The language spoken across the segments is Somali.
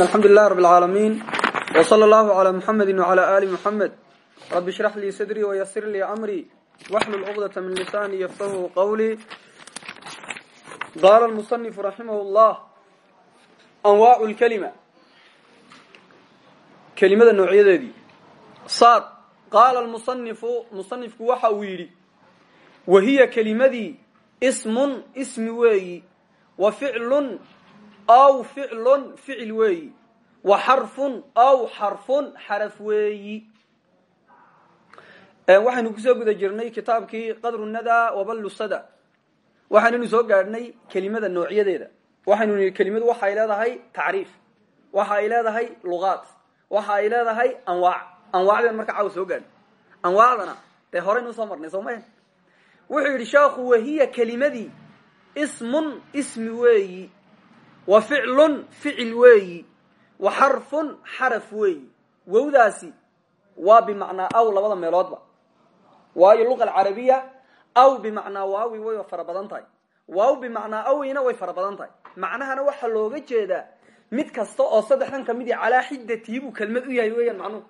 alxamdu lilahi rab lcaalamiin w sala allahu calaa muxamedi wcala ali muxamed rabi shrax lii sadrii wayasir lii amrii waxlul cuqdata min lisaani yaftahu qawlii qaala lmusanifu raximah llah anwaacu lkelima kelimada noocyadeedii saad qaala lmusanifu musanifku waxa uu yidhi wa hiya kelimadii ismun ismi weeyi wa ficlun aw ficlun ficil weeyi. Wa xarfun aw xarfun xaraf weeyi. Waxaynu ku soo guda jirnay kitaabkii qadru nada waballu sada. Waxaanaynu soo gaadhnay kelimada noocyadeeda. Waxaynu nihi kelimadu waxa ay leedahay tacriif waxa ay leedahay luqaad waxa ay leedahay anwaac. Anwaacdeen marka caawa soo gaadhnay anwaacdana dee horeynu u soo marnay soo maya wuxuu yidhi sheekhu wahiya kelimadii ismun ismi weeyi wa ficlun ficil weeyi. Wa xarfun xaraf weeyi. Wowdaasi waa bimacnaa aw labada meeloodba. Waayo luqa alcarabiya aw bimacnaa waawi way fara badan tahay. Waaw bimacnaa awina way fara badan tahay. Macnahana waxaa looga jeedaa mid kasta oo saddexdan ka mid i calaa xidatihi buu kelmad u yahay weeyaan macnuhu.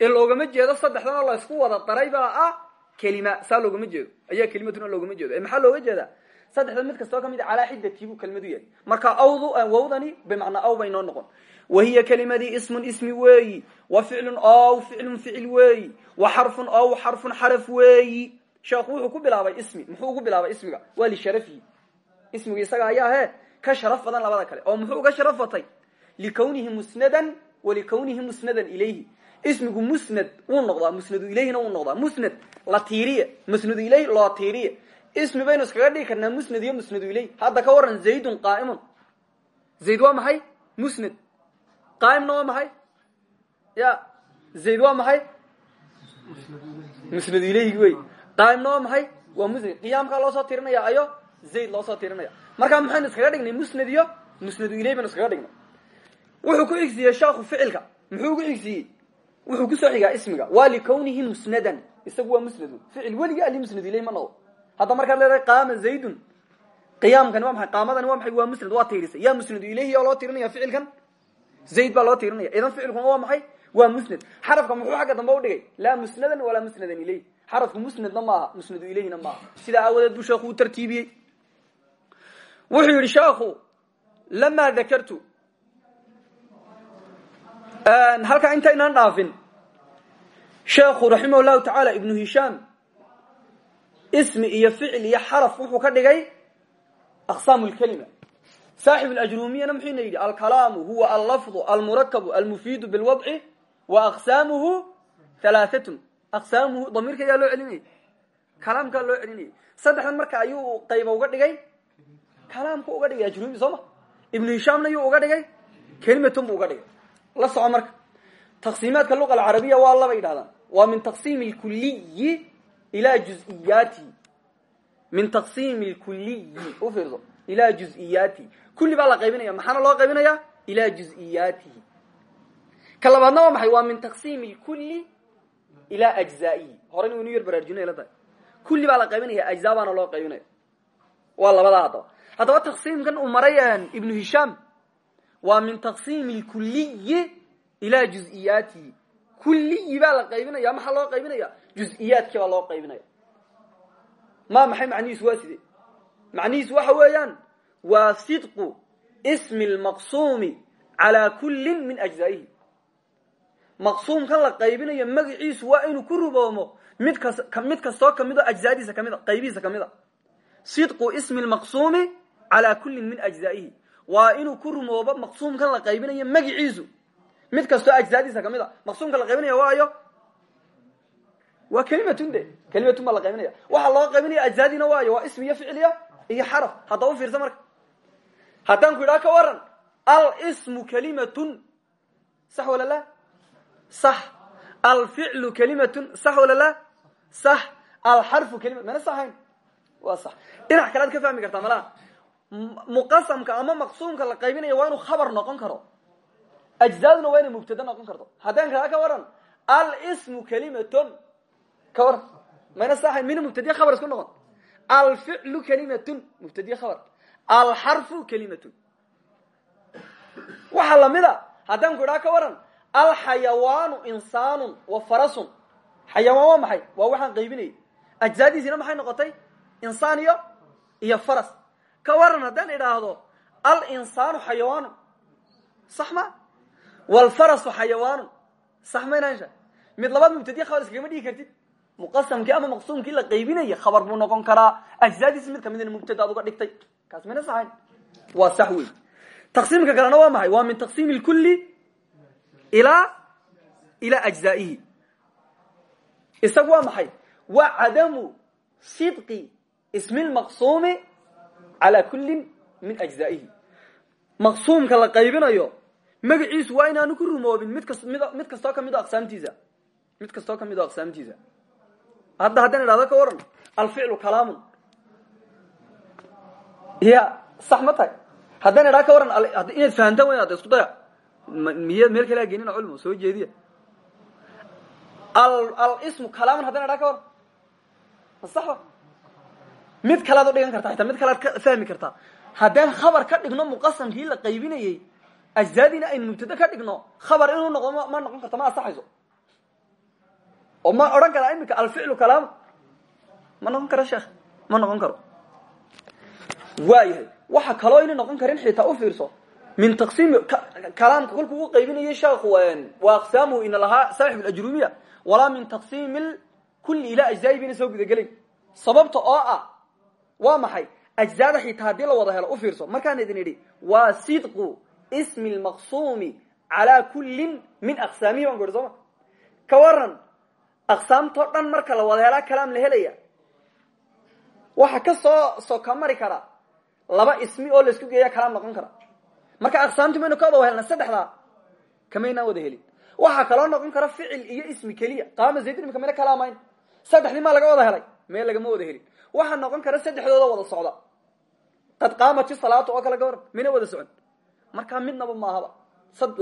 Ee loogama jeedo saddexdan oo laysku wada daray baa ah kelima saa loogama jeedo. Ayaa kelimatuna loogama jeedo. Ee maxaa looga jeedaa saddexda mid kastoo ka mid calaa xidatihi buu kelmad u yahay. Marka awdu wawdani bimacnaa aw bay noo noqon. Wa hiya kelimadii ismun ismi weeyi wa ficlun ow ficlun ficil weeyi wa xarfun ow xarfun xaraf weeyi. Sheekhu ku bilaabay ismi muxuu ugu bilaabay ismiga? Waa lisharafihi ismigu isaga ayaa he ka sharaf badan labada kale. Oo muxuu uga sharaf batay likawnihi musnadan wa likawnihi musnadan ilayhi. Ismigu musnad wuu noqdaa musnadu ilayhina wuu noqdaa. Musnad la musnadu ilayh loo ismi baynu iskaga dhigi karnaa musnad iyo musnadu ilayh hadda ka waran zaydun qaa'imun. Zayd waa maxay? Musnad. Qaa'imna waa maxay? Ya zayd waa maxay? Musnadu ilayhi wey. Qaa'imna waa maxay? Waa musnad. Qiyaamkaa loo soo tirinaya ayo zayd loo soo tirinaya. Markaa maxaynu iskaga dhignay musnad iyo musnadu ilayh baynu iskaga dhignay. Wuxuu ku xigsiiyey sheekhu ficilka. Muxuu ugu xigsiiyey wuxuu ku soo xigaa ismiga. Waa likawnihi musnadan. Isagu waa musnadu. Ficil weligii ali musnadu ilayh ma noqdo hadda markaad leedahay qaama zaydun qiyaamkani waa maxay? Qaamadani waa maxay? Waa musnad waa tiirisay yaa musnadu ilayhi oo loo tirinaya ficilkan? Zayd baa loo tirinaya idan ficilkuna waa maxay? Waa musnad. Xarafka muxuu xagga dambe udhigay laa musnadan walaa musnadan ilayh xarafku musnadna maaha musnadu ilayhina maaha. Sidaa aawadeed buu sheekhu u tartiibiyey. Wuxuu yidhi sheekhu lamaa dakartu halkaa intaynaan dhaafin sheekhu raximah llahu tacaala ibnu hishaam ismi iyo ficil iyo xaraf wuxuu ka dhigay aqsaamu lkelima saaxib alajrumiyana muxuuna yidhi alkalaamu huwa allafdu almurakabu almufiidu bilwadci wa aqsaamuhu halaaatun aqsaamuhu damiirka ayaa loo celinayay? Kalaamkaa loo celinayay. Saddexdan marka ayuu qayba uga dhigay? Kalaamku uga dhigay ajrumi soo ma? Ibnu hishaamna yuu uga dhigay? Kelimatun buu uga dhigay. La soco marka. Taqsiimaadka luqa alcarabiya waa laba yidhahdaan waa min taqsiimi lkuliyi ilaa juziyaatihi min taqsiimi lkuliyi u fiirso ilaa juziyaatihi kulli baa la qaybinaya maxaana loo qaybinaya ilaa juziyaatihi ka labaadna waa maxay waa min taqsiimi lkulli ilaa ajzaa'ihi horeyna waynu yar baraarujinay la tahay kulli baa la qaybinaya ajzaa loo qaybinaya waa labadaa haddaba haddaba taqsiimkan uu maray ibnu hishaam waa min taqsiimi lkuliyi ilaa juziyaatihi kulliyi baa la qaybinaya maxaa loo qaybinaya juziyaadkii baa loo qaybinaya. Ma maxay macnihiisu waa sidee? Macnihiisu waxa weeyaan waa sidqu ismi lmaqsuumi calaa kullin min ajzaa'ihi. Maqsuumkan la qaybinayo magaciisu waa inuu ku ruboomo mid mid kastoo ka mid o ajzaadiisa ka mid a qaybihiisa ka mid a. Sidqu ismi lmaqsuumi calaa kullin min ajzaa'ihi. Waa inuu ku rumoobo maqsuumkan la qaybinayo magiciisu. Mid kastoo ajzaadiisa ka mid a. Maqsuumka la qaybinaya waayo waa kelimatun de kelimatun baa la qaybinaya waxaa loo qaybinaya ajzaadina waayo waa ismi iyo ficiliya iyo xaraf. Hadda u fiirsa marka. Haddaan ku idhaha ka waran alsmu kelimatun sax wala la sax. Alficlu kelimatun sax wala la sax. Alxarfu kelima mana saxayn? Waa sax. Dhinac kale ad ka fahmi kartaa malaha. Muqasamka ama maqsuumka la qaybinaya waa inuu khabar noqon karo. Ajzaaduna waa inay mubtada noqon karto. Haddaan kaa ka waran alsmu kelimatun ka waran mayna saxayn mina mubtadiya khabar isku noqon alficlu kelimatun mubtadiya khabar alxarfu kelimatun waxaa lamida haddaan ku idhaha ka waran alxayawaanu insaanun wa farasun xayawaan waa maxay waa waxaan qaybinayay ajzaadiisina maxay noqotay insaan iyo iyo faras ka waran haddaan idhaahdo alinsaanu xayawaanu sax ma walfarasu xayawaanu sax maynasha mid labaad mubtadiya khabar iskagama dhigi kartid muqasamkii ama maqsuumkii la qaybinaya khabar buu noqon karaa ajzaadiisi mid kamidna mubtadaad uga dhigtay kaas mayna saxayn waa sax wey taqsiimka kalena waa maxay waa min taqsiimi lkulli ilaa ilaa ajzaa'ihi isagu waa maxay waa cadamu sidqi ismi lmaqsuumi calaa kullin min ajzaa'ihi maqsuumka la qaybinayo magaciisu waa inaanu ku rumoobin mid kas mid mid kastoo ka mid hadda haddaan idhahdo ka waran alficlu kalaamun. Ya sax ma tahay. Haddaan idhaa ka waran inaad fahamtaan weyn ada isku daya. Miya meel kale agenina culmo soo jeediya. Alismu kalaamun haddaan idhaa ka waran ma saxba mid kalead u dhigan kartaa xitaa mid kalead ka fahmi kartaa haddaan khabar ka dhigno muqasamkii la qaybinayey ajzaadiina aynu mubtado ka dhigno khabar inuu noqdo ma noqon karto ma asaxayso oo ma odhan karaa imika alficlu kalaam? Ma noqon karo sheekh. Ma noqon karo. Waayahay waxa kaloo ina noqon karin xitaa u fiirso. Min taqsiimi kalaamka kolkuu u qaybinayay sheekhu wa aqsaamuhu ina lahaa saaxib ajrumiya walaa min taqsiimi kulli ilaa ajzaa'i bayna soo gudagelayn sababta oo ah waa maxay? Ajzaada xitaa haddii la wada helo u fiirso. Markaan idin idhi waa sidqu ismi lmaqsuumi calaa kullin min aqsaamihi baan ku ihi soo ma. Ka waran aqsaamtoo dhan marka la wada helaa kalaam la helaya. Waxa ka soo soka mari kara laba ismi oo la isku geeya kalaam noqon kara. Marka aqsaamti maynu ka wada helna saddexdaa kamaynaan wada helin. Waxaa kaloo noqon kara ficil iyo ismi keliya. Qaama zaydin imika mayna kalaamayn. Saddexdii maa laga wada helay? Mee lagama wada helin. Waxaa noqon kara saddexdooda wada socda. Qad qaamati salaatu oo kale ka waran mayna wada socon. Markaa midnaba maahaba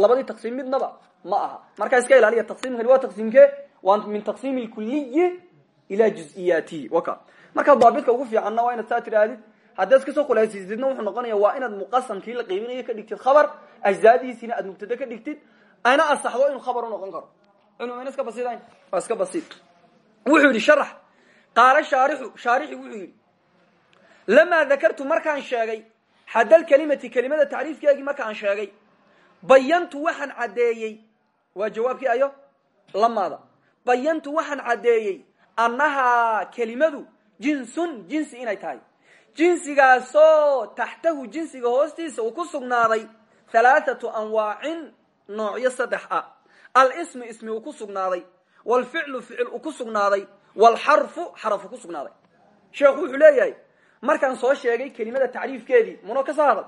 labadii taqsiim midnaba ma aha. Markaa iska ilaaliya taqsiimkani waa taqsiimke waa min taqsiimi lkuliyi ilaa juziyaatihi waka markaa daabidka ugu fiicanna waa inaad saa tidhaahdid haddaad iska soo khulaasaysidna wuxuu noqonaya waa inaad muqasamkii la qiibinayo ka dhigtid khabar ajzaadiisina aad mubtado ka dhigtid ayna asaxdo inuu khabar u noqon karo culumana iska basidayn waa iska basiid wuxuu yidhi sharax qaala shaarixu shaarixi wuxuu yidhi lamaa dakartu markaan sheegay xaddal kelimati kelimada tacriifkeegii markaan sheegay bayantu waxaan caddeeyey waa jawaabkii ayo lamaada bayantu waxaan caddeeyey annahaa kelimadu jinsun jinsi inay tahay. Jinsigaasoo taxtahu jinsiga hoostiisa uu ku sugnaaday halaathatu anwaacin noocyo saddex ah. Alismu ismi uu ku sugnaaday. Waalficlu ficil uu ku sugnaaday. Waalxarfu xaraf uu ku sugnaaday. Sheekhu wuxuu leeyahay markaan soo sheegay kelimada tacriifkeedii munoo ka soo hadal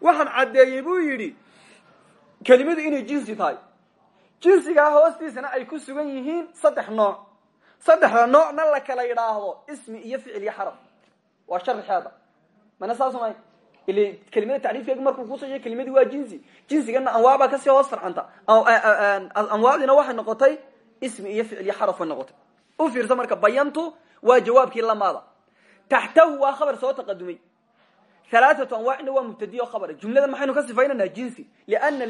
waxaan caddeeyey buu yidhi kelimadu inay jinsi tahay jinsigaa hoostiisana ay ku sugan yihiin saddex nooc. Saddexda noocna la kala yidhaahdo ismi iyo ficil iyo xaraf. Waa sharxeeda. Mana saas may il kelimada tacriifkeegi markuu ku soo sheegay kelimadii waa jinsi. Jinsigana anwac baa ka sii hoos farcanta anwaacdiina waxay noqotay ismi iyo ficil iyo xaraf noqotay. U fiirsa marka bayantu waa jawaabkii lamaada taxtahu waa khabar soo taqadumay. Halaathatu anwaacina waa mubtadiyo khabara jumlada maxaynu ka sifaynanaa jinsi. Liana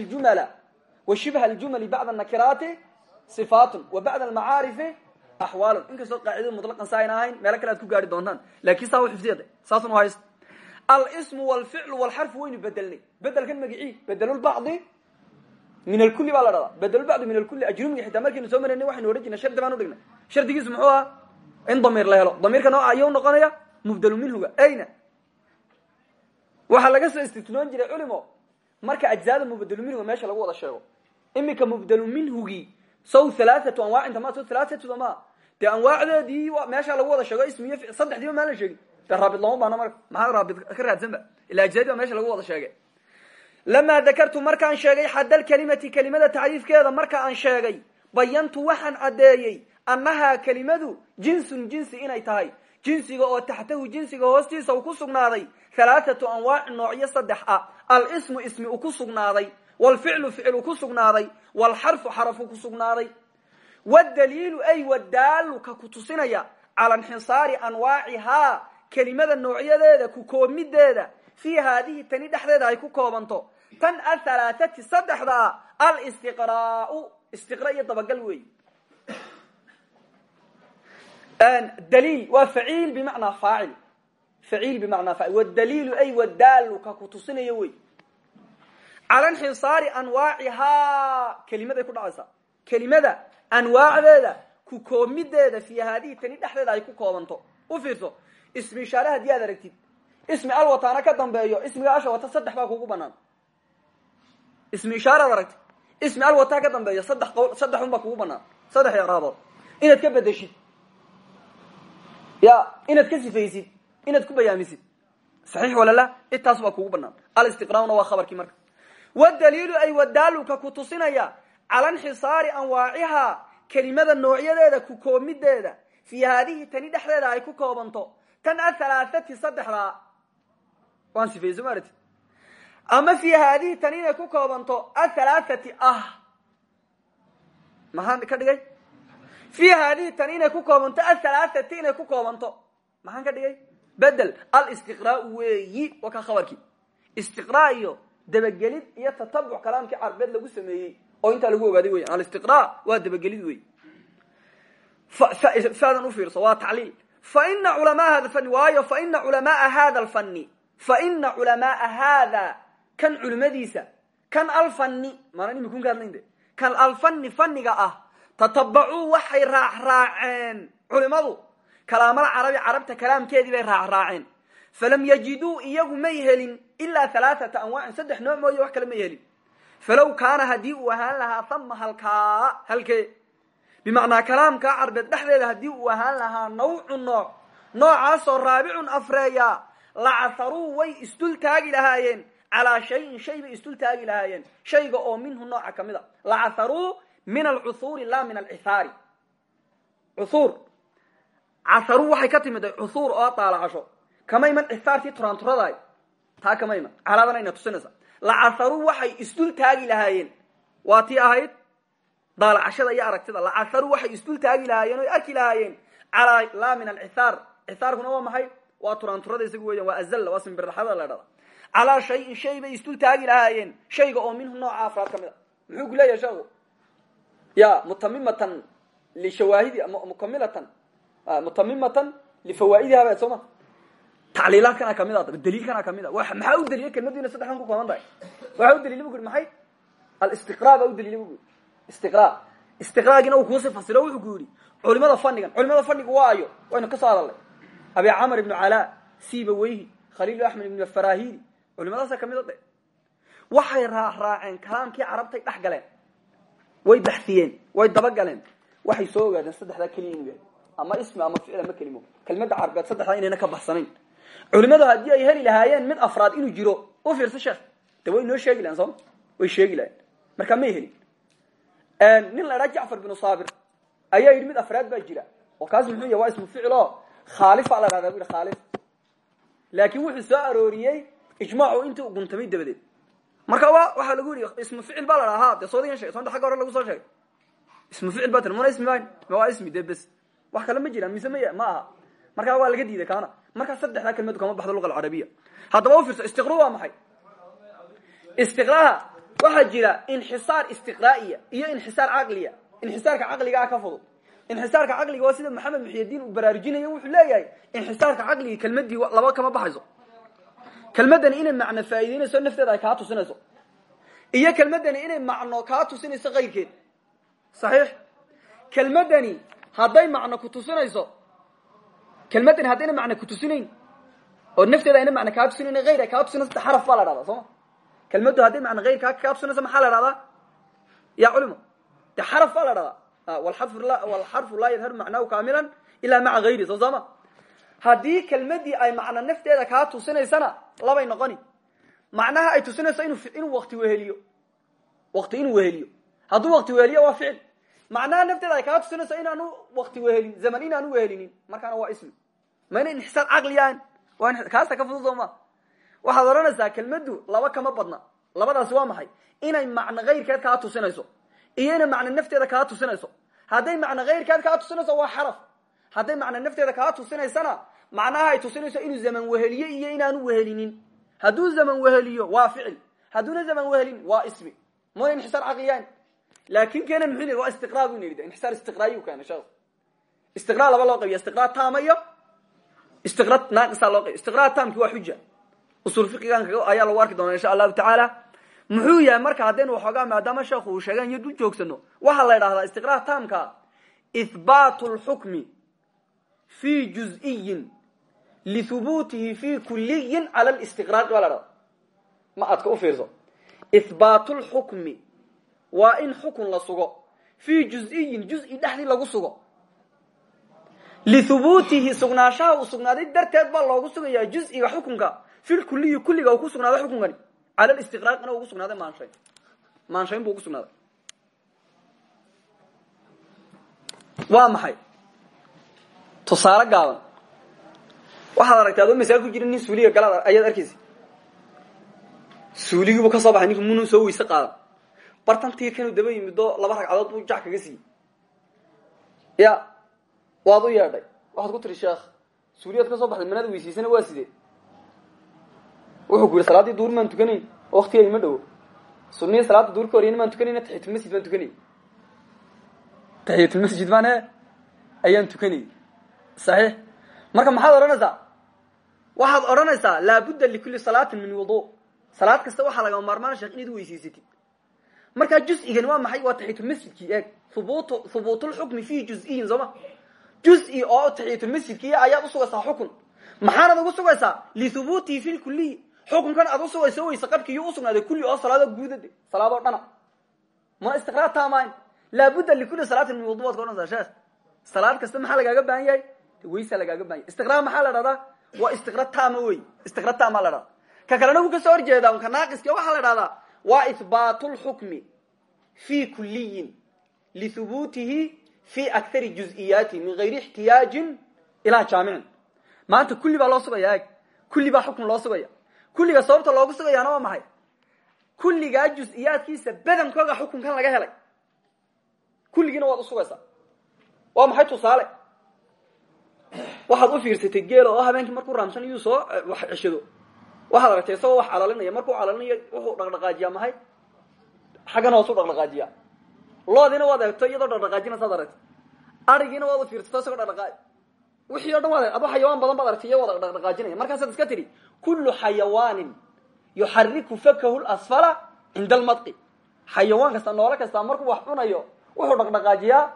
wa shibha aljumali bacda nakiraati sifaatun wa bacda almacaarifi axwaalun inkastoo qaacidada mutlaqan sa ayna ahayn meelo kale aad ku gaari doontaan laakin saa u xifdiyada saasun u hayst alsmu walficlu walxarfu waynu bedelnay bedelkan magicii bedelulbacdi min alkuli baa la dhadaa bedelulbacdi min alkuli ajrumiga xitaa markaynu soo maraynay waxaynu odhan jirnay shardi baan udhignay shardigiisu muxuu ahaa in damiir la helo damiirka nooca ayuu noqonaya mubdelu minhuga ayna waxaa laga marka ajzaada mubdelu minhuga meesha lagu wada sheego imika mubdelu minhugii saw halaathatu anwaacin tama saw halaathatuda ma. Dee anwaacdeedii meesha lagu wada sheego ismi iyo saddexdiiba maan la sheegin. De raabid looma baano marka maxaa raabid ka raadsanba? Ila ajzaadii baa meesha lagu wada sheegay. Lamaa dakartu markaan sheegay xaddal kelimati kelimada tacriifkeeda marka aan sheegay bayantu waxaan caddeeyey annahaa kelimadu jinsun jinsi inay tahay. Jinsiga oo taxtahu jinsiga hoostiisa uu ku sugnaaday halaathatu anwaaci noocyo saddex ah. Alismu ismi uu ku sugnaaday wlficlu ficil uu ku sugnaaday wlxarfu xarafu ku sugnaaday wdaliilu ay wadaalu ka ku tusinaya cala inxisaari anwaacihaa kelimada noocyadeeda ku koobmideeda fii haadihi tani dhexdeeda ay ku koobanto. Tan athalaathati saddexdaa alistiqraau istiqra iyo dabagal wey daliil waa faciil bimacnaa faacil. Faciil bimacnaa cala inxisaari anwaacihaa. Kelimaday ku dhacaysaa kelimada anwaacdeeda ku koomideeda fi haadihi tani dhexdeeda ay ku koobanto. U fiirso ismi ishaare haddii aad aragtid. Ismi alwataana ka dambeeyo ismiga asha wata saddex baa kugu banaan ismi ishaare ad aragtid. Ismi alwataa ka dambeeyo saddex qowl saddex un baa kugu banaan saddex iqraabood inaad ka bedeshid ya inaad ka sifaysid. Inaad ku bayaamisid. Saxiix wala la intaas baa kugu banaan alistiqrauna waa khabarkii marka wadaliilu ay wadaaluka ku tusinaya cala inxisaari anwaacihaa kelimada noocyadeeda ku koomideeda fii haadihi tani dhexdeeda ay ku koobanto. Tan athalaathati saddexdaa waan sifeeye soo maarati ama fii haadihi tani inay ku koobanto athalaathati ah. Maxaan ka dhigay? Fii haadihi tani inay ku koobanto athalaathati inay ku koobanto. Maxaan ka dhigay? Bedel alistiqraau weeyi ka khabarkii. Istiqraa dabagelid iyo tatabuc kalaamkii carbeed lagu sameeyey oo intaa lagu ogaaday wey alistiqra waa dabagelid wey fadan ufiirso waa tacliil. Faina culamaa hada fani waayo faina culamaaa hada alfani faina culamaaa haada kan culimadiisa kan alfani maana imikun ka hadlayn de kan alfani faniga ah tatabacuu waxay raacraaceen culimadu kalaamal carabi carabta kalaamkeedii bay raacraaceen falam yajiduu iyagu may helin ilaa halaaata anwaacin saddex nooc mooye wax kale may helin falow kaana haddii uu ahaan lahaa thama halkaa halkee bimacnaa kalaamkaa carbeed dhexdeeda haddii uu ahaan lahaa nawcu nooc noocaasoo raabicun afreeya lacaharuu way isdul taagi lahaayeen calaa shayin shay bay isdul taagi lahaayeen shayga oo minhu nooca ka mid a lacaharuu min alcuhuuri la min alcihaari cuhuur caharuu waxay ka timid cuhuur oo daalacasho kama iman cihaartii turaanturadaay taa kama iman calaadana ayna tusinaysa. Lacaharuu waxay isdul taagi lahaayeen. Waa tii ahayd? Daalacashada iyo aragtida. Lacaharuu waxay isdul taagi lahaayeen oy arki lahaayeen. Calaa laa min alcihaar cihaarkuna waa maxay? Waa turaanturada isagu weyan waa azalla waa simbirraxada la dhada calaa shayin shay bay isdul taagi lahaayeen. Shayga oo minhu nooca afraad ka mid a muxuu ku leeyahay sheeku ya mutamimatan lishawaahidi mukamilatan mutamimatan lifawaa'idiha ba soo ma tacliilaadkana ka mid a daliilkana ka mid a maxaa u daliilay kelmadu ina saddexdan ku kooban tahay waxaa u dalilay bu maxay? Alistiqra baa u dalilay bu ku yuri istiqra istiqraagina uu kuusi fasiro wuxuu ku culimada fanigan culimada fanigu waa ayo waynu ka soo hadalnay abi camr ibnu calaa sibaweyhi khaliil axmed ibnu farahidi culimadaasa ka mid a de. Waxay raacraaceen kalaamkii carabtay dhex galeen. Way baxiyeen way dabagaleen waxay soo ogaadeen saddexdaa keliya ama ismi ama ficil ama kelimo. Kelmadda carbeed saddexdaa inayna ka baxsanayn culimadu haddii ay heli lahaayeen mid afraad inuu jiro u fiirsa sheekh. De way noo sheegi lahaen sooma way sheegi lahayeen markaa may helin. Nin la idhaha jacfar binu saabir ayaa yidhi mid afraad baa jira. Oo kaas muxuu yahy ismu ficil o khaalifa la dhahdaa khaalif. Laakiin wuxuu soo arooriyey ijmaacu intii u guntamay dabadeed. Marka wa waxaa lagu yidhi ismu ficil baa la dhaha ha dee soodigan shegay soonta xagga hore lagu soo sheegay. Ismu ficil baa tiri mana ismi ma waa ismi dee bes. Wax kale ma jiraan mise ma aha. Markaa waa laga diiday kaana markaa saddexdaa kelmadu kama baxdo luga alcarabiya haddaba u fiirso istiqru waa maxay? Istiqraha waxaa jira inxisaar istiqraa'iya iyo inxisaar caqliya. Inxisaarka caqligaa ka fudud. Inxisaarka caqliga waa sida maxamed muxiyadiin uu baraarujinayo wuxuu leeyahay inxisaarka caqliga kelmadii laba kama baxayso. Kelmadani inay macno faa'iideynayso nafteeda ay kaa tusinayso. Iyo kelmadani inay macno kaa tusinayso kayrkeed saxiix. Kelmadani hadday macno ku tusinayso kelmadani haddayna macno ku tusinayn oo nafteeda ayna macno kaa tusinayn hayr ay kaa tusinayso xaraf baa la dhahdaa soo ma kelmaddu hadday macno hayr kaa kaa tusinayso maxaa la dhahdaa ya culimo de xaraf baa la dhahdaa walxarfu laa yadharu macnaahu kaamilan ilaa maca hayri soo saama haddii kelmadii ay macno nafteeda kaa tusinaysana labay noqoni macnaha ay tusinayso inu inuu wakti weheliyo wakti inuu weheliyo hadduu wakti weheliyo waa ficil macnaha nafteeda ma ina inxisaar caqliyan waa kaasta ka fudud soo ma waxaad odhanaysaa kelmaddu laba kama badna. Labadaasi waa maxay? Inay macno kayrkeed kaa tusinayso. Iyo inay macno nafteeda kaa tusinayso. Hadday macno kayrkeed kaa tusinayso waa xaraf. Hadday macno nafteeda kaa tusinaysana macnaha ay tusinayso inuu zaman weheliyo iyo inaanu wehelinin. Hadduu zaman weheliyo waa ficil. Hadduuna zaman wehelin waa ismi. Mooy inxisaar caqliyayn laakin kenan muxuu waa istiqraa bu yidhi inxisaar istiqraayu keena sheekhu istiqraa taamki waa xuja usul fiqigan ayaa lagu arki doona insha allahu tacaala muxuu yahay marka haddaynu waxoogaa maadaama sheekhu uu sheegan iyo dul joogsano waxaa la idhahdaa istiqraa taamka ihbaatu lxukmi fi juziyin lihubutihi fi kuliyin cala listiqraaqi baa la dhahda ma adka u fiirso. Ihbaatu lxukmi waa in xukun la sugo. Fii juziyin juzi dhexdii lagu sugo lihubutihi sugnaanshaha uu sugnaaday darteed baa loogu sugayaa juziga xukunka fi lkuliyi kulliga uu ku sugnaaday xukunkani cala listiqraaqina ugu sugnaaday maanshayn maanshayn buu ugu sugnaaday waa maxay tusaale gaaban waxaad aragtay adoo masaal ku jira nin suuliga galaad ayaad arkaysa suuligiibuu ka soo baxay ninku munu soo weyse qaadan bartan tiirkanu daba yimidoo laba ragcadood buu jac kaga siiyey ya waad u yeedhay. Waxaad ku tiri sheekh suuliyaad ka soo baxday manada weysiisana waa sidee? Wuxuu ku yidhi salaaddii duur maan tukanayn oo waktigeedi ma dhowo sunniya salaada duur ka horyana maan tukanayna taxiyatulmasjid baan tukanayy taxiyatulmasjid baan e ayaan tukanayy saxiix. Marka maxaad odhanaysaa? Waxaad odhanaysaa laabudda likulli salaatin min wudu. Salaad kasta waxaa lagama maarmaana sheekh inaad weysiisatid. Markaa juz'igani waa maxay? Waa taxiyatulmasjidkii eeg. Hubut hubuutulxukmi fihi juziyin soo ma juzi oo taxiyatulmasjidkii ayaad usugaysaa xukun. Maxaanad ugu sugaysaa lihubutihi fi lkuliyi xukunkan aad usugayso weyse qabkiiyo usugnaaday kulli oo salaado guudade salaadoo dhana. Ma istiqraar taamayn. Laabudda likulli salaatin min wudu waad ka salaad kasta maxaa lagaaga baahan yahay? Lagaaga baahan yahy istiqraar maxaa la dhahdaa waa istiqra taama wey. Istiqra taama la dhahdaa ka kalena wuu ka soo horjeedaa unka naaqiska waxaa la dhahdaa waa ihbaatu lxukmi fi kuliyin lihubutihi fi akari juziyaatihi min gayri ixtiyaajin ilaa jaamicin maanta kulli baa loo sugaya kulli baa xukun loo sugaya. Kulliga sababta loogu sugayaana waa maxay? Kulligaa juz-iyaadkiisa badankooga xukunkan laga helay. Kulligiina waad usugaysaa waa maxay tusaale? Waxaad u fiirsatay geel oo habeenkii markuu raamsan iyuu soo wax ceshado waxaad aragtay isagoo wax calalinaya. Markuu calalinayo wuxuu dhaqdhaqaajiyaa maxay? Xaggan hoosuu dhaqdhaqaajiyaa loodiina waad eegto iyadoo dhaqdhaqaajina saad aragtay arigiina waad u fiirsato isagoo dhaqdhaqaaj wixii o dhan waad ado xayawaan badan baad aragtay iyagoo dhaqdhaqaajinaya markaasaad iska tidhi kullu xayawaanin yuxariku fakahu lasfala cinda almadqi xayawaan kasta noole kasta markuu wax cunayo wuxuu dhaqdhaqaajiyaa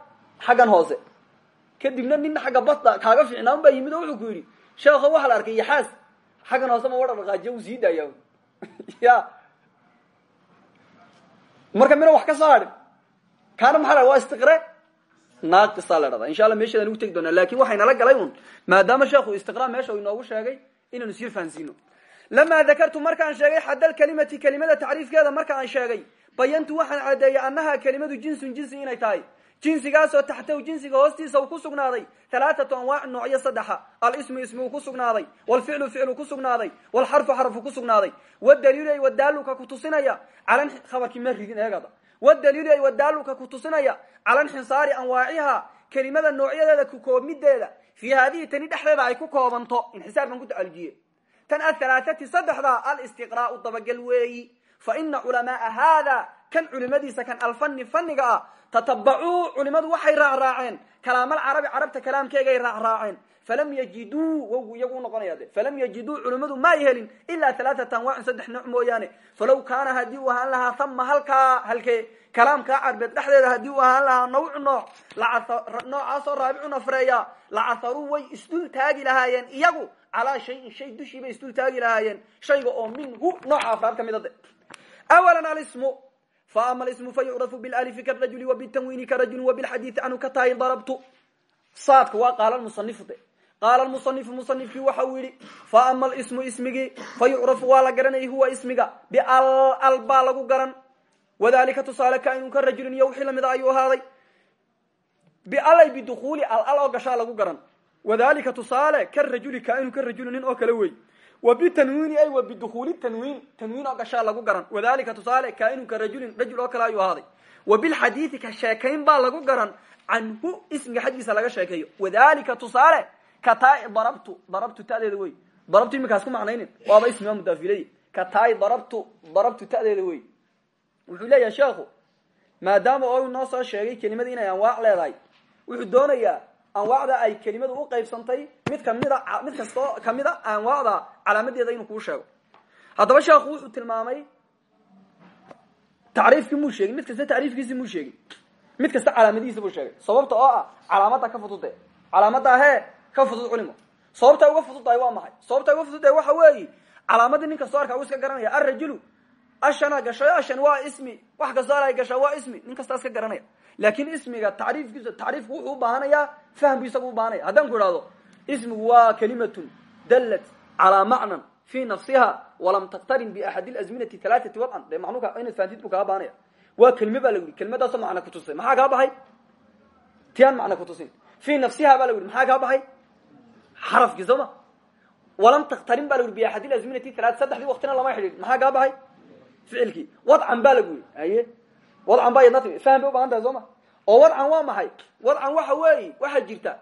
xaggan hoose. Kadibna nina xagga bada kaaga fiicnaan baa yimid oo wuxuu ku yidhi sheekho waxaa la arkay yaxaas. Xaggan hoose ma wa dhaqdhaqaajiya uu sii daaya ya. Marka mina wax ka soo kaana maxaa waa istiqre? Naaqisa la dhahdaa. Insha alla meesheedaan ugu tegi doonaa. Lakin waxay nala galay un maadaama sheekhu istiqra meesha uu inoogu sheegay inaanu sii fahansiino lamaa dakartu markaan sheegay xadda lkalimati kelimada tacriifkeeda marka aan sheegay. Bayantu waxaan caddeeyey annaha kelimadu jinsun jinsi inay tahay. Jinsigaasoo taxtahu jinsiga hoostiisa uu ku sugnaaday. Halaaatu anwaac noocyo saddexa. Alismu ismi uu ku sugnaaday. Walficlu ficlu ku sugnaaday. Walxarfu xarfu ku sugnaaday. Wadaliilu ay wadaaluka ku tusinaya. Calan khabarkii ma rigin eegada wadaliilu ay wadaaluka ku tusinaya cala nxinsaari anwaaciha kelimada noocyadeeda ku koobmideeda fii haadihi tani dhexdeeda ay ku koobanto inxisaar baan ku tacalujiyey tan ahalaaati saddexda alistiqraau dabagel weeyi fa ina culamaaa haada kan culimadiisa kan alfani faniga ah tatabacuu culimadu waxay raacraaceen kalaamalcarabi carabta kalaamkeegay raacraaceen falam yajiduu wowgu iyagu unoqonaya de falam yajiduu culimmadu may helin ilaa alaaata anwaacin saddex nooc mooyaane falaw kaana haddii uu ahaan lahaa hama halkaa halkee kalaamkaa carbeed dhexdeeda haddii uu ahaan lahaa nawcu nooc noocaasoo raabicun afreeya lacaharuu way isdul taagi lahaayeen iyagu calaa shayin shay dushii bay isdul taagi lahaayeen shayga oo minhu nooca afraad ka mida de awalan alismu faama alismu fayucrafu bilalifi karajuli wabitanwiini karajuli wabilxadiidi canhu ka tahay darabtu saadka waa qaala musanifu de qaala musanifu musanifkii waxa uu yidhi fa ama alismu ismigii fa yucrafu waa la garanayay huwa ismiga bial al baa lagu garan wadalika tusaale kainun ka rajulin iyo wixii lamida ayuu ahaaday bialay bidukuuli al al oo gashaa lagu garan wadalika tusaale ka rajuli kainun ka rajulin nin oo kale wey wa bitanwiini ay wa bidukuuli tanwiin tanwiin oo gashaa lagu garan wadalika tusaale kainun ka rajulin rajul oo kale sheekayn baa lagu garan canhu ismiga xaggiisa kataa darabtu darabtu tadeeda wey darabtu iminkaas ku macnaynin? Waaba ismiga mudaafilay ka taay darabtu darabtu ta'deeda wey wuxuu leeyahay sheekhu maadaama oo noo soo sheegay kelimada inay anwaac leedahay wuxuu doonayaa anwaacda ay kelimadu u qaybsantay mid kamida mid kastoo kamida anwaacda calaamadeeda inuu kuu sheego. Haddaba sheekhu wuxuu tilmaamay tacriifkii muu sheegin mid kasta tacriifkiisi muu sheegin mid kasta calaamadihiisa buu sheegay. Sababta oo ah calaamada ka fudude calaamada hee ka fudud culimo sababta uga fududdahay waa maxay? Sababta uga fududdahay waxa weeyi calaamadii nin kastoo arkaa u iska garanaya arajulu ashana gashay ashan waa ismi wax kastoo gashaa waa ismi nin kastaa iska garanaya. Laakin ismiga tacriifkiisa tacriifku wuxuu ubaahanaya fahmbu isagu ubaahanaya haddaan ku idhahdo ismigu waa kalimatun dallat calaa macnan fi nafsiha walam taktarin biaxad lazminati alaaati wadcan de macnuka inaad fahamtid buu kaa bahanaya waa kelime baa lagu yidhi. Kelimadaasoo macna kutusay maxaa kaa baxay? Ti aan macna kutusin fi nafsiha baa yidhi. Maxaa kaa baxay xarafkii soo ma? Walam taktarin ba lagu yidhi biaxad lazminati alaat saddexdii waktina lama xidhiidh maxaa kaa baxay? Ficilkii wadcan baa lagu yidhi haye wadcan baa yadna timi faham bay ubahan tahay soo ma? Oo wadcan waa maxay? Wadcan waxa weeyi waxaa jirta.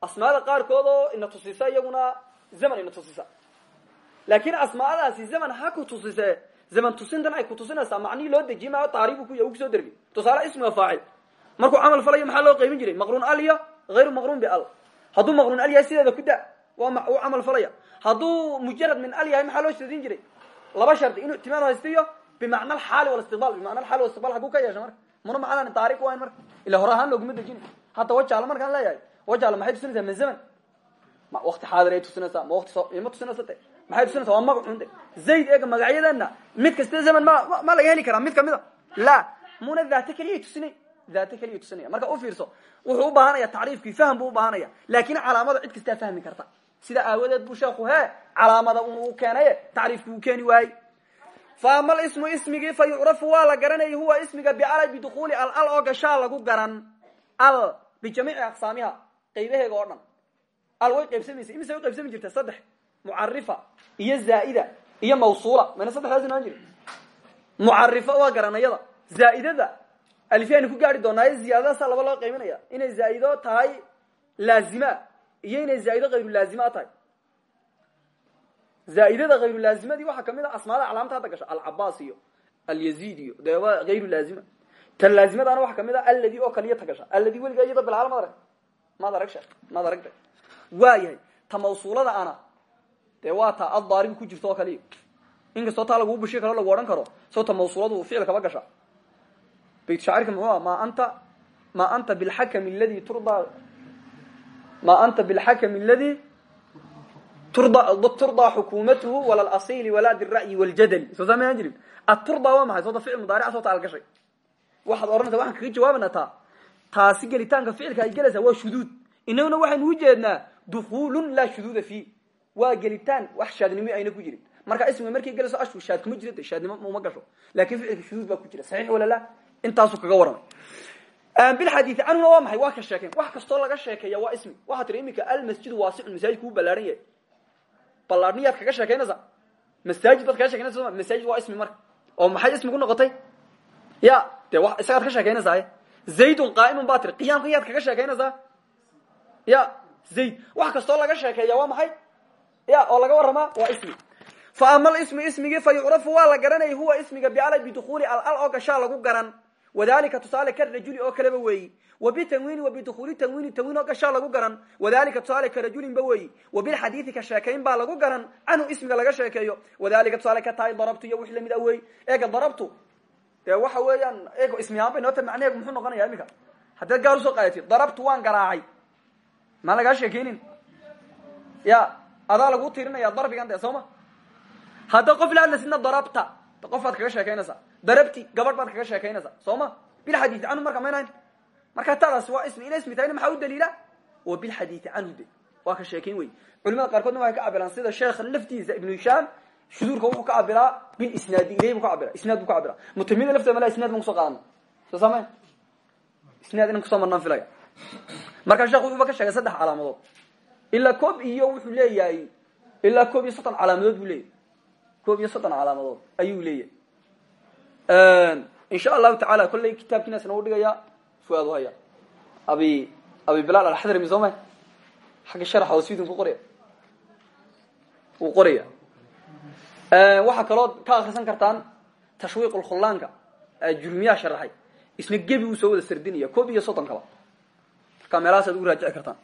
Asmaada qaarkood oo ina tusisa iyaguna zaman ina tusisa. Laakin asmaadaasi zaman ha ku tusise. Zaman tusintan ay kutusinaysaa macnihii loo dejiye maayo taaribu ku u ku soo dergay tusaale ismiga faacil. Markuu camal falayo maxaa loo qaybin jiray? Maqruun al iyo hayru maqruun bial hadduu maqruun al yahay sideeda ku da waa u camal falaya. Hadduu mujarad min al yahay maxaa loo shardin jiray? Laba shardi inuu ictimaad haysto iyo bimacna alxaali walistiqbal bimacna alxaali walistiqbal haguu ka yeesha marka. Muna macnaan taariq wayn marka. Ila hore ahaan looguma dejina hadda wajaala markaan leeyahay. Wajaala maxay tusinaysaa ma zaman? Ma wakti xaadir ay tusinaysaa ma wati ma tusinaysa de maxay tusinaysaa? Waa magacuun de zayd eega magacyadeena mid kasta zaman ma ma laga heli karaa mid kamida la muna daata keliyay tusinay daata keliyay tusinaya. Marka u fiirso wuxuu u baahanaya tacriifkii fahm buu ubaahanaya laakin calaamada cid kastaa fahmi karta. Sida aawadeed buu sheeku he calaamada un uu keenaye tacriifki uu keeni waayey. Fa ama alismu ismigii fa yucrafu waa la garanayay huwa ismiga bial bidukuuli al al oo gashaa lagu garan. Al bijamiici aqsaamiha qaybaheega oo dhan. Al way qaybsamaysa imise way qaybsami jirta? Saddex. Mucarifa iyo zaa'ida iyo mawsuula. Mayna saddexdaas inaan jiri mucarifa waa garanayada zaa'idada alifyaani ku gaari doonaayo ziyaadadaasa laba loo qaybinaya inay zaa'ido tahay laazima. Iyo inay zaa'ido hayru laazima tahay. Zaaidada hayru laazimadii waxaa ka mid a asmaada calaamta hadda gasha. Alcabaas iyo alyazid iyo de waa hayru laazima. Tan laazimadaana waxaa ka mid a alladi oo kaliya ta gasha. Alladi weligaa iyada bilaal maad arag maad arag she maad aragta waa yahay ta mawsuulada ana. Dee waa ta addaaribi ku jirta oo kaliya. Inkastoo taa laguu bushi karo lagu odhan karo soo ta mawsuuladu ficil kaba gasha bayt shaacirka muxuu ah ma anta ma anta bilxakami ladi turda ma anta bilxakami ladi turdaa xukuumatuhu wala lasili walaa dira'yi waljadali soo saamaaan jirin aturdaa waa maxay soota ficil mudaarica soota al gashay waxaad odhanaysa waxaan kaga jawaabanaa taa taasi gelitaanka ficilka ay gelaysaa waa shuduud inaguna waxaynu ujeednaa dukuulun laa shuduuda fii waa gelitaan wax shaadnimo ayna ku jirin marka ismiga markay gelayso ashku shaad kuma jira shaadnimo uma gasho laakiin ficilka shuduud baa ku jira saxiix wala la intaasuu kaga waramay bilxadiii canhuna waa maxay? Waa ka sheekeen. Wax kastoo laga sheekeeya waa ismi. Waxaa tiri iminka almasjidu waasicun masaajidku u ballaaran yahay. Ballaarniyaad kaga sheekaynaysaa masaajid baad kaga sheekeynaysa soma masaajid waa ismi marka. Oo maxay ismi ku noqotay? Ya dee wa isagaad ka sheekaynaysaa zaydun qaa'imun baa tiri. Qiyaamka yaad kaga sheekaynaysaa ya zayd. Wax kastoo laga sheekeeya waa maxay? Ya oo laga warramaa waa ismi. Fa ama alismu ismigii fa yucrafu waa la garanayay huwa ismiga biala bidukuuli al al oo gashaa lagu garan wadalika tusaale karajuli oo kaleba weeyi. Wabitanwiini wabidukhuuli tanwiini tanwiin oo gashaa lagu garan. Wadalika tusaale karajulinba weeyi. Wabilxadiidi ka sheekayn baa lagu garan. Canhu ismiga laga sheekeeyo. Wadalika tusaale ka tahay darabtu iyo wix la mid a wey eega darabtu dee waxa weeyaan eego ismiyahaan bay noota macnaheegu muxuu noqonaya iminka? Haddaad gaar u soo qaadatid darabtu waan garaacay. Maa lagaa sheekeynin? Ya adaa lagu tirinaya darbigan dee soo ma? Hadda qof darabti gabadh baad kaga sheekaynaysaa soo ma? Bilxadiidi canhu marka maynahayn marka tadaasi waa ismi inay ismi tahayna maxaa u daliila? Wa bilxadiidi canhu de. Waa ka sheekayn wey culimada qaarkoodna waxay ka cabiraan sida sheekha laftiisa ibnu hishaam shuduurka wuxuu ka cabiraa bilisnaadi ileyh buu ka cabira isnaad buu ka cabira mutamida lafteeda mala isnaad baan ku soo qaadana soo saamay? Isnaad inan marnaan filaya marka sheekh wuxuuba ka sheegay saddex calaamadood. Ilaa koob iyo wuxuu leeyahay ilaa koob iyo soddon calaamadood buu leeyahy koob iyo soddon calaamadood ayuu leeyahay insha allahu tacala kollay kitaabkiinasna u dhigaya fuaad haya. Abi abi bilaal alxadrami soo ma? Xagga sharaxa oo sidun ku qoraya wuu qoraya waxaa kaloo ka akrisan kartaan tashwiiq lkhullaanka jurmiyaa sharaxay isna gebi uu soo wada sardinaya koob iyo soddon kaba. Markaa meelahaasaad ugu raajici kartaan.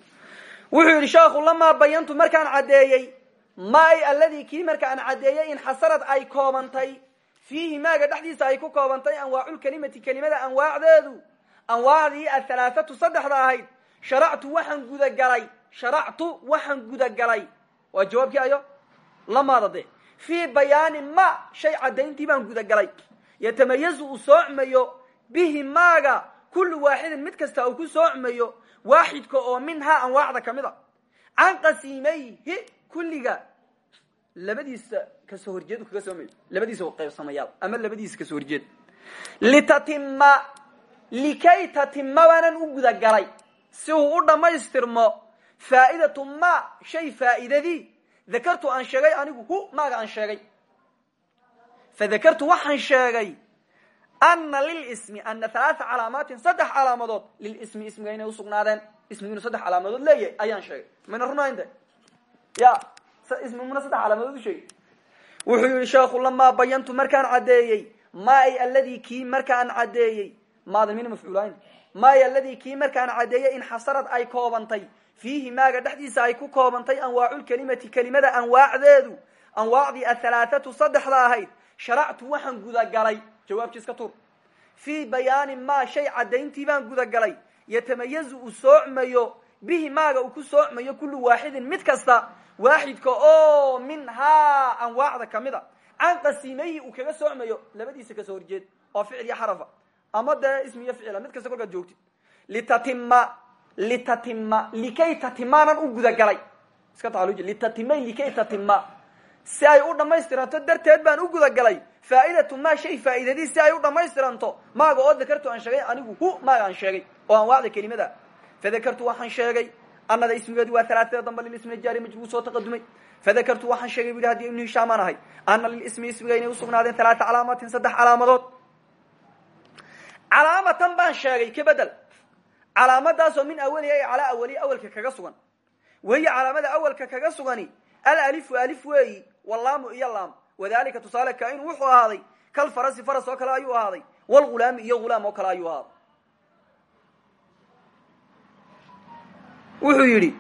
Wuxuu yidhi sheekhu lamaa bayantu markaan caddeeyey may alladii kii marka aan caddeeyey inxasarad ay koobantay fiihi maaga dhexdiisa ay ku koobantay anwaaculkelimati kelimada anwaacdeedu anwaacdii ahalaathatu saddexda ahayd sharactu waxaan gudagalay sharactu waxaan gudagalay waa jawaabkii ayo lamaada de fii bayaani ma shay caddayntii baan gudagalay yatamayazu uu soocmayo bihi maaga kullu waaxidin mid kasta uu ku soocmayo waaxidka oo minhaa anwaacda ka mid a can qasiimayhi kulliga labadiisa ka soo horjeedu kaga soomayo labadiisa qaybsamayaal ama labadiisa ka soo horjeed. Litatima likay tatima baanan u gudagalay. Si uu u dhammaystirmo faa'idatu ma shay faa'idadii dakartu aan sheegay anigu hu maaga aan sheegay. Fadakartu waxaan sheegay ana lilismi ana halaaa calaamaatin saddex calaamadood lilismi ismiga inay usugnaadeen ismigu inu saddex calaamadood leeyahay ayaan sheegay. Mayna runaynte ya ismiguna saddex calaamadood u wuxuu yihi sheekhu lamaa bayantu markaan caddeeyey may alladii kii markaan caddeeyey. Maada mina mafcuulayn. May alladii kii markaan caddeeyey inxasarad ay koobantay fiihi maaga dhexdiisa ay ku koobantay anwaaculkelimati kelimada anwaacdeedu anwaacdii ahalaathatu saddexda ahayd sharactu waxaan gudagalay. Jawaabtii iska tur fii bayaani ma shay caddayntii baan gudagalay yatamayazu uu soocmayo bihi maaga uu ku soocmayo kullu waaxidin mid kasta waaxidka oo minhaa anwaacda ka mid a can qasiimayhi uu kaga soocmayo labadiisa ka soo horjeed oo ficil iyo xarafa. Ama dee ismi iyo ficila mid kasta kolkaad joogtid litatima litatima likay tatimaanan u gudagalay. Iska taaluji litatimay likay tatima si ay u dhammaystiranto darteed baan u gudagalay. Faa'idatu ma shay faa'idadii si ay u dhammaystiranto maaga oo dakartu aan sheegay anigu hu maaga aan sheegay. Oo anwaacda kelimada fadakartu waxaan sheegay anada ismigeedu waa alaaada damba lilismi jaari majruu soo taqadumay fadakartu waxaan sheegay bu yhi haddii ibnu hishaam aan ahay ana lilismi ismiga inay usugnaadeen alaata calaamaatin saddex calaamadood calaamatan baan sheegay ka bedel calaamadaasoo min awalihi ay calaa awalihi awalka kaga sugan wahiya calaamada awalka kaga sugani alalifu alif weeyi walaamu iyo laam wadalika tusaale kainu wuxuu ahaaday kalfarasi faras oo kale ayuu ahaaday wlgulaami iyo gulaam oo kale ayuu ahaaday wuxuu yidhi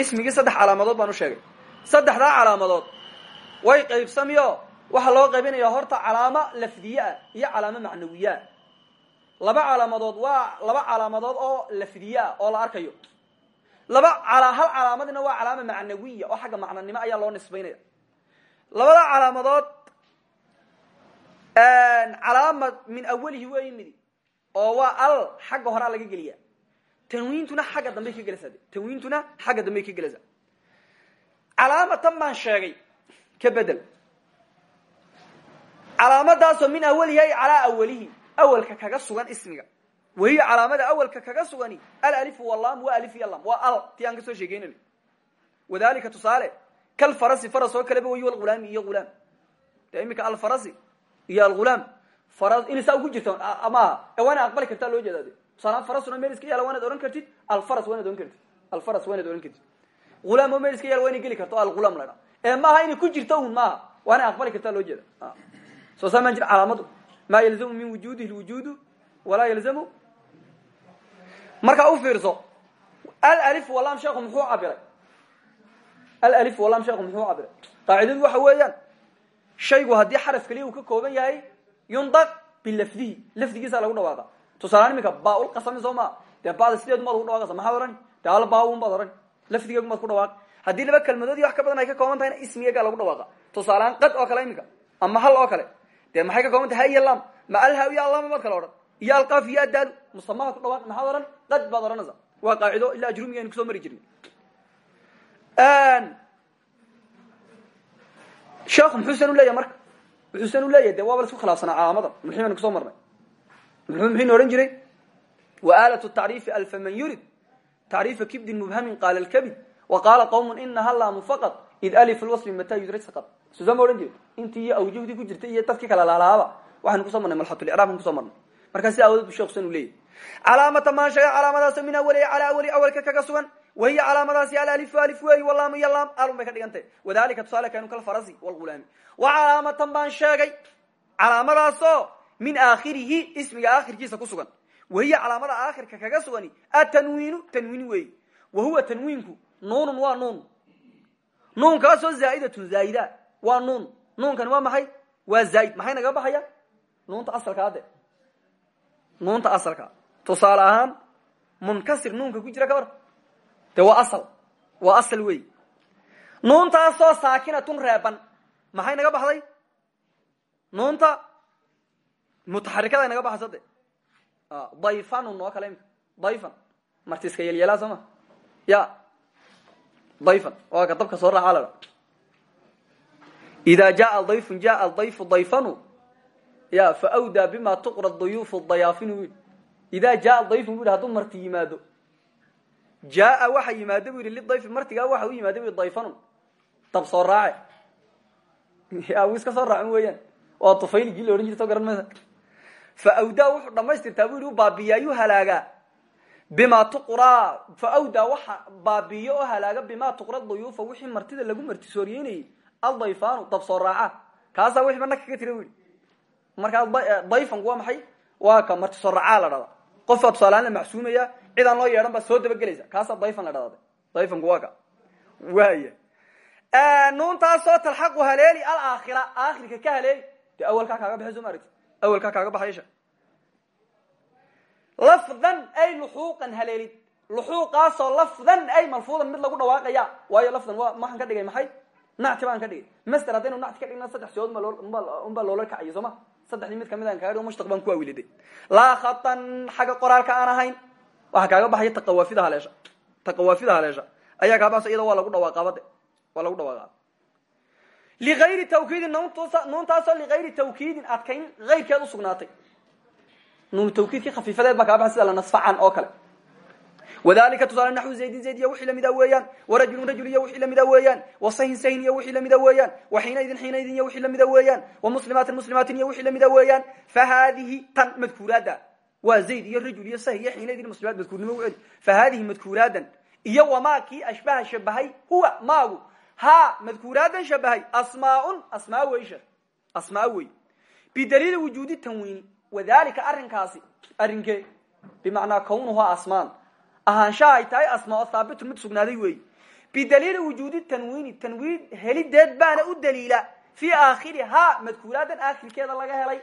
ismigii saddex calaamadood baan u sheegay. Saddexdaa calaamadood way qaybsamiyo waxaa loo qaybinaya horta calaamo lafdiye ah iyo calaamo macnawiye ah. Laba calaamadood waa laba calaamadood oo lafdiye ah oo la arkayo. Laba hal calaamadina waa calaama macnawiya oo xagga macnanimo ayaa loo nisbaynaya. Labada calaamadood calaama min awalihi wey oo waa al xagga horaa laga geliya tanwiintuna xagga dambey ka gelaysaa de tanwiintuna xagga dambey ka gelaysaa calaamatan baan sheegay ka bedel calaamadaasoo min awalihi calaa awalihi awalka kaga sugan ismiga wahiya calaamada awalka kaga sugani alalifu walam waa alif iyo lam al ti aan ka soo sheegeynani wadalika tusaale kalfarasi faras oo kaleba way alghulaami iyo hulaam de iminka alfarasi iyo alghulaam faras inay saa uku jirto maaha aqbali kartaa loo jeeda de tusaala farasuna meel iska yaalla waanaad ohan kartid alfaras waanaad ohan kartid. Alfaras waanaad ohan kartid. Hulaam oo meel iska yaalla waa inay geli karto algulaam la dha ee maaha inay ku jirto un maaha waana aqbali kartaa loo jeeda soo saamaan jir calaamadu. Maa yalzamu min wujudihi lwujudu walaa yalzamu. Markaa u fiirso alif walam sheekhu muxuu cabiray alif walam sheekhu muxuu cabiray qaacidadu waxa weeyaan shaygu haddii xaraf keliya uu ka kooban yahay yundaq bilafdihi. Lafdigiisa lagu dhawaaqa tusaaleaan iminka baaulqasami soo maa. Dee bada sideedu maad ugu dhawaqaysa maxaad odhani dee al baawun baad odhani lafdigeegu maad ku dhawaaq. Haddii laba kelmadood iyo wax ka badan ay ka kooban tahayna ismigeegaa lagu dhawaaqa. Tusaaleaan qad oo kale iminka ama hal oo kale. Dee maxay ka kooban tahay? Ha iyo lam ma alha iyo allama maad kale odhan. Iyo alqaaf iyo adaalu musamaha ku dhawaaq maxaad odhan? Qad baad odhanaysa. Waa qaacido ilaa ajrumiga aynu ku soo mari jirnay sheekhu muxuusan u leeyahay marka. Wuxuusan u leeyahay de waaba la isku khilaafsanaa calaamada muxii baynu ku soo marnay muxuu muxuyna odhan jiray. Wa aalatu tacriifi alfa man yurid. Tacriifa kibdin mubhamin qaala lkabid wa qaala qawmun inaha laamu faqad id alif lwasli mataa yudraj saqad suusaa ma odhan jiri intii iyo awjuhdii ku jirtay iyo dadkii kala laalaaba waxaynu ku soo marnay malxatulicraab kan ku soo marnay markaa si aawadeed bu sheekhu san u leeyahy calaamata maan sheega calaamadaasoo min awali calaa awali awalka kaga sugan. Wahiya calaamadaasi alalifu alif weeyi walaam iyo laam alun bay ka dhigantay. Wadalika tusaale keenu kalfarasi wlgulaami wa calaamatan baan sheegay. Calaamadaasoo min aakhirihi ismiga aakhirkiisa ku sugan. Wahiya calaamada aakhirka kaga sugani atanwiinu tanwiin weeyi. Wa huwa tanwiinku nuunun waa nuun. Nuunkaasoo zaa'idatun zaa'ida waa nuun. Nuunkani waa maxay? Waa zaa'id. Maxay naga baxaya? Nuunta asalkaa de nuunta asalka. Tusaale ahaan munkasir nuunka ku jira ka war de waa asal. Waa asal wey nuuntaasoo saakinatun reeban. Maxay naga baxday? Nuunta mutaxarikada naga baxayso de. Dayfanun oo kale imka dayfan. Martiska yelyeelaa soo ma? Ya. Dayfan. Waa ka dabka soo raacaa la ida jaa dayfun jaa dayfu dayfanu. Ya faawdaa bima tuqra duyuufu dayaafin wi idaa jaa dayfun bu yidhi haduu marti yimaado. Jaaa waxa yimaado bu yidhi lidayfi martigaa waxa u yimaado bu yidhi dayfanun. Dab soo raace. Ya wuu iska soo raacin weeyaan. Waa tufayligii la odhan jirta garan maysa faawdaa wuxuu dhamaystirtaa bu yidhi u baabiyaayuu halaagaa bima tuqraa faawdaa waxa baabiyo oo halaaga bima tuqra duyuufa wixii martida lagu martisooriyeynayay aldayfanu dab soo raaca kaasaa wixiiba nag kaga tira maxay waa ka martisoo racaa la dhada qofaa tusaaleaan la macsuumaya cid loo yeedhan baa soo dabagelaysa kaasaa dayfan la dhada dayfanku waa ka waaya nuuntaasoo talxaqu haleeli alaakhira aakhirka ka haleeli dee awalkaa kaaga baxay soo awalkaa kaaga baxaysha lafdan ay luxuuqan haleelid. Luxuuqaasoo lafdan ay malfuudan mid lagu dhawaaqaya. Waayo lafdan waa maxaan ka dhigay maxay? Nacti baan ka dhigay. Master haddaynu nacti ka dhigna saddex siyood unbaa loola kacayo soo ma? Saddexdii mid ka mid aan kaga dhigo mushtaq baan ku awilade. Laa khatan xagga qoraalka aan ahayn. Waxaa kaaga baxaya taqawaafida haleesha. Taqawaafida haleesha. Ayaa kaa baxsa iyada waa lagu dhawaaqaabade. Waa lagu dhawaaqaa ligayri tawkiidin nuuntaasoo ligayri tawkiidin adkayn ayrkeed usugnaatay nuun tawkiidkii khafiifadeed baa kaa baxay sida la nasfacan oo kale wadalika tusaale naxwu zaydin zayd iyo wixii lamida weeyaan warajulun rajul iyo wixii lamida weeyaan wasahin sahin iyo wixii lamida weeyaan waxiinaidin xiinaidin iyo wixii lamida weeyaan wamuslimaatin muslimaatin iyo wixii lamida weeyaan fa haadihi tan madkuuraadda waa zayd iyo rajul iyo sah iyo xiinaidin muslimaat madkuurnimo fa haadihi madkuuraadan iyo wamaa kii ashbaha shabahay huwa maagu ha madkuuraadan shabahay asmaaun asmaa weysha asmaa wey bidaliili wujuudi tanwiini wadalika arrinkaasi arrinkee bimacnaa kawnuhaa asmaan ahaanshaha ay tahay asmaa haabitun mid sugnaaday weeyi bidaliili wujuudi tanwiini tanwiin helideed baana u daliila fii aakhirihaa madkuuraadan aakhirkeeda laga helay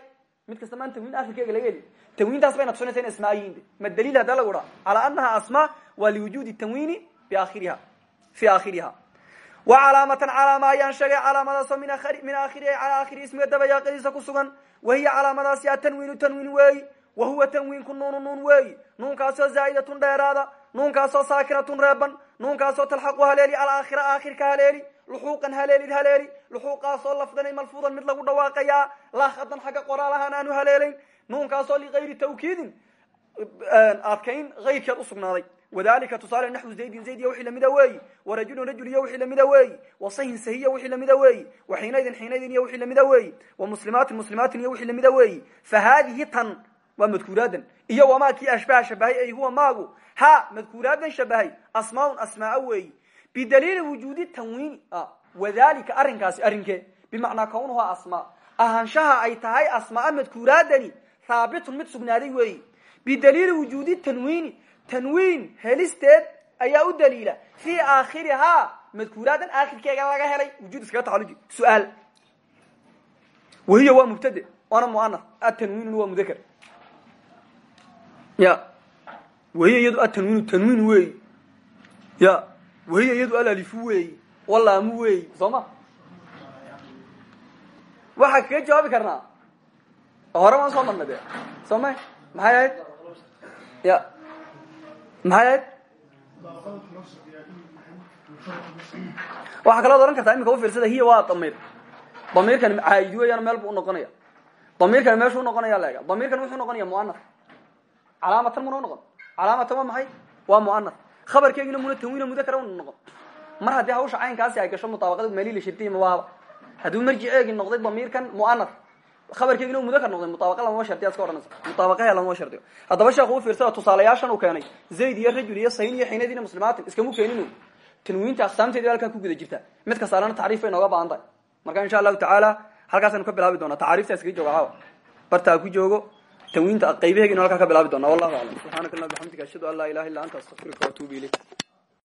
mid kasta maan tanwiin aakhirkeega laga heli tanwiintaas bayna tusinaysa in asmaa yihiin ma daliil hadda lagu dhaa calaa anaha asmaa waa liwujuudi tanwiini wa calaamatan calaama ayaan sheegay calaamadaasoo min aakhiriha calaa aakhiri ismiga dabayaaqadiisa ku sugan. Wahiya calaamadaasi atanwiinu tanwiin weeyi. Wa huwa tanwiinku nuunu nuun weeyi. Nuunkaasoo zaa'idatun dheeraada. Nuunkaasoo saakinatun reeban nuunkaasoo talxaqu haleeli alaakhira aakhirka haleeli. Luxuuqan haleelid haleeli. Luxuuqaasoo lafdanay malfuudan mid lagu dhawaaqayaa laa khadan xagga qoraal ahaan aanu haleelayn. Nuunkaasoo ligayri tawkiidin adkayn ayrkeed usugnaaday wadalika tusaale naxwu zaydin zayd iyo wixii lamida weeyi warajulun rajul iyo wixii lamida weeyi wasahin sahiya wixii lamida weeyi waxiinaydin xiinaydin iyo wixii lamida weeyi wamuslimaatin muslimaatin iyo wixii lamida weeyi fa haadihi tan waa madkuuraadan iyo wamaa kii ashbaha shabahay ay huwa maagu ha madkuuraadan shabahay asmaaun asmaa weeyi bidaliili wujuudi tanwiini wadalika arrinkaasi arrinkee bimacnaa kawnuhaa asmaa ahaanshaha ay tahay asmaa madkuuraadani haabitun mid sugnaaday weeyi bidaliili wujuudi tanwiini tanwiin helisteed ayaa u daliila fii aakhirihaa madkuuraadan aakhirkeega laga helay. Wujuud iskaga tacaluji su'aal. Wahiya waa mubtade waana muana atanwiinun waa mudakr ya. Wahiya iyadu atanwiinu tanwiin weeyi. Ya. Wahiya iyadu alalifu weeyi. Walaamu weeyi. Soo ma? Waxaa kaga jawaabi karnaa. Hore waan soo marna de soo ma? Maxay ahayd? Ya maxay ahayd? Waxaa kalood ohan kartaa imika ufiirsada hiya waa damiir. Damiirkan caayid weeyaan meel buu unoqonaya damiirkan meeshuu unoqonaya leega. Damiirkan wuxuu noqonaya muanaf calaamatan muna noqon. Calaamatan waa maxay? Waa muanaf khabarkeegina muna tanwiina mudakara una noqon. Mar haddii hawsha caynkaasi ay gasho mutaabaqada meelila shirtiy mawaaba hadduu marjiceegi noqday damiirkan muanaf khabarkeygina u mudakar noqday mutaabaqa lamama shardiya ad ka odhanaysa mutaabaqahe lamama shardiyo haddaba sheekhu u fiirsada tusaalayaashan uu keenay zayd iyo rajul iyo sayn iyo xinadiina muslimaatin iskamu keenin tanwiinta aqsaamteedi halkaa ku guda jirta mid kastaalana tacriif bay nooga baahan tahay marka insha allahu tacaala halkaasaynu ka bilaabi doonaa tacriifta iskaga jooga caawa bartaa ku joogo tanwiinta qaybaheegina halkaa ka bilaabi doonaa wallahu aclam subxaanaka allah bixamdika ashhadu an laa ilaha illa anta astaqfiruka waatuubu ilayk